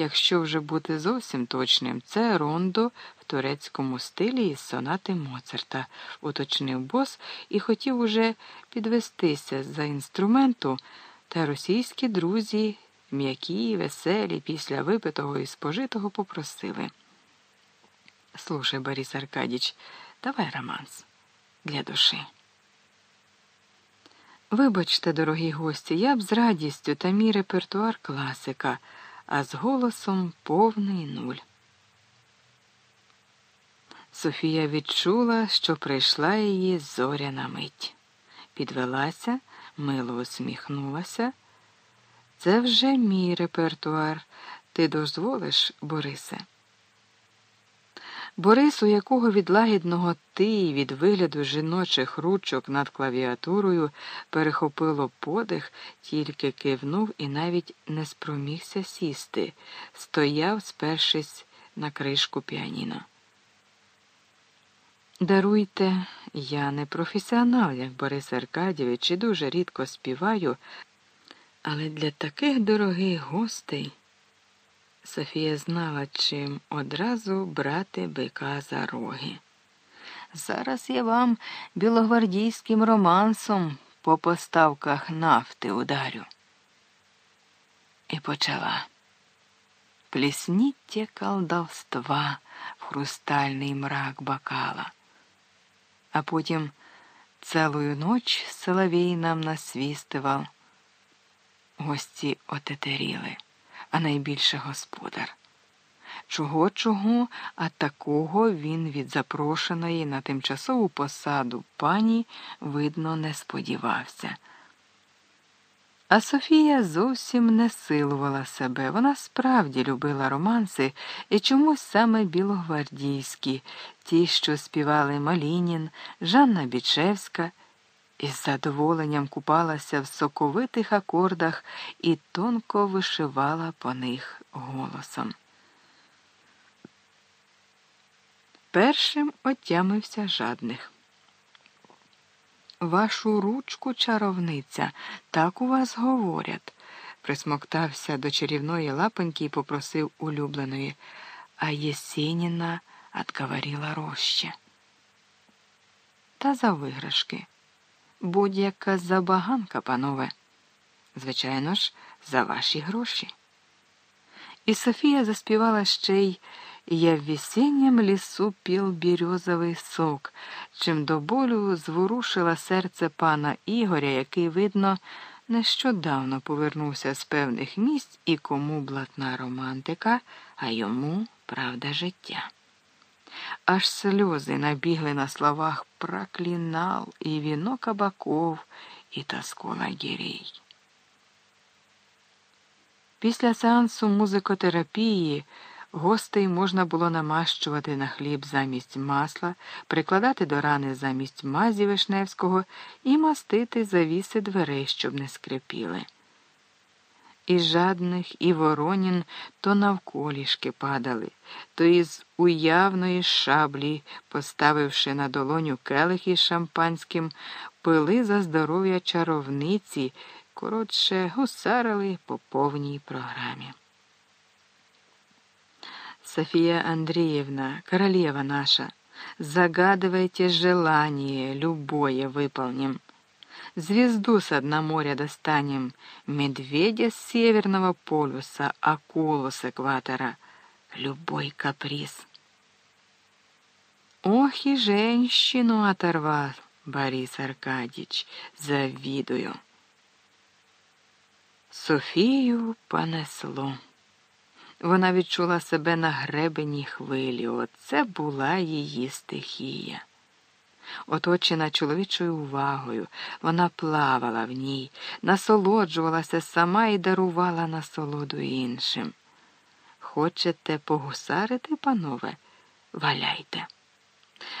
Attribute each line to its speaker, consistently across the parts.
Speaker 1: якщо вже бути зовсім точним, це рондо в турецькому стилі із сонати Моцарта, уточнив бос і хотів уже підвестися за інструменту, та російські друзі, м'які, веселі, після випитого і спожитого попросили. Слушай, Борис Аркадьевич, давай романс для душі. Вибачте, дорогі гості, я б з радістю та мій репертуар класика, а з голосом повний нуль. Софія відчула, що прийшла її зоряна мить. Підвелася, мило усміхнулася. Це вже мій репертуар. Ти дозволиш, Борисе? Борис, у якого від лагідного ти від вигляду жіночих ручок над клавіатурою перехопило подих, тільки кивнув і навіть не спромігся сісти, стояв, спершись на кришку піаніно. Даруйте, я не професіонал, як Борис Аркадійович, і дуже рідко співаю, але для таких дорогих гостей. Софія знала, чим одразу брати бика за роги. Зараз я вам білогвардійським романсом по поставках нафти ударю. І почала плесніття колдовства в хрустальний мрак бокала. А потім цілую ноч соловей нам насвістивав. Гості отетеріли а найбільше господар. Чого, чого, а такого він від запрошеної на тимчасову посаду пані, видно, не сподівався. А Софія зовсім не силувала себе. Вона справді любила романси і чомусь саме білогвардійські, ті, що співали Малінін, Жанна Бічевська із задоволенням купалася в соковитих акордах і тонко вишивала по них голосом. Першим отямився жадних. Вашу ручку, чаровниця, так у вас говорять, присмоктався до чарівної лапоньки і попросив улюбленої, а Єсеніна отговорила роще. Та за виграшки будь-яка забаганка, панове. Звичайно ж, за ваші гроші. І Софія заспівала ще й Я в весеннім лісу піл бірьозовий сок, чим до болю зворушила серце пана Ігоря, який, видно, нещодавно повернувся з певних місць і кому блатна романтика, а йому правда життя. Аж сльози набігли на словах проклинал і віно кабаков, і тоску лагерей. Після сеансу музикотерапії гостей можна було намащувати на хліб замість масла, прикладати до рани замість мазі Вишневського і мастити завіси дверей, щоб не скрипіли і жадних, і воронін то навколішки падали, то із уявної шаблі, поставивши на долоню келих із шампанським, пили за здоров'я чаровниці, коротше, гусарили по повній програмі. София Андреевна, королева наша, загадывайте желание, любое выполним звезду с дна моря достанем, медведя с северного полюса, акулу с экватора, любой каприз. Ох и женщину оторвал Борис Аркадьевич, завидую. Софію понесло. Вона відчула себе на гребені хвилі. Оце була її стихія. Оточена чоловічою увагою, вона плавала в ній, насолоджувалася сама і дарувала насолоду іншим. Хочете погусарити, панове? Валяйте.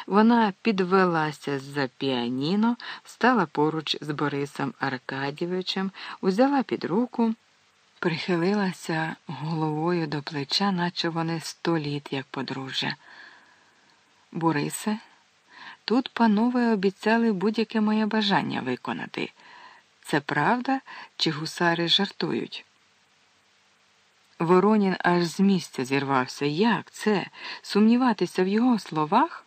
Speaker 1: Вона підвелася за піаніно, стала поруч з Борисом Аркадійовичем, узяла під руку, прихилилася головою до плеча, наче вони сто літ, як подружжя. Борисе, Тут панове обіцяли будь-яке моє бажання виконати. Це правда, чи гусари жартують? Воронін аж з місця зірвався. Як це? Сумніватися в його словах?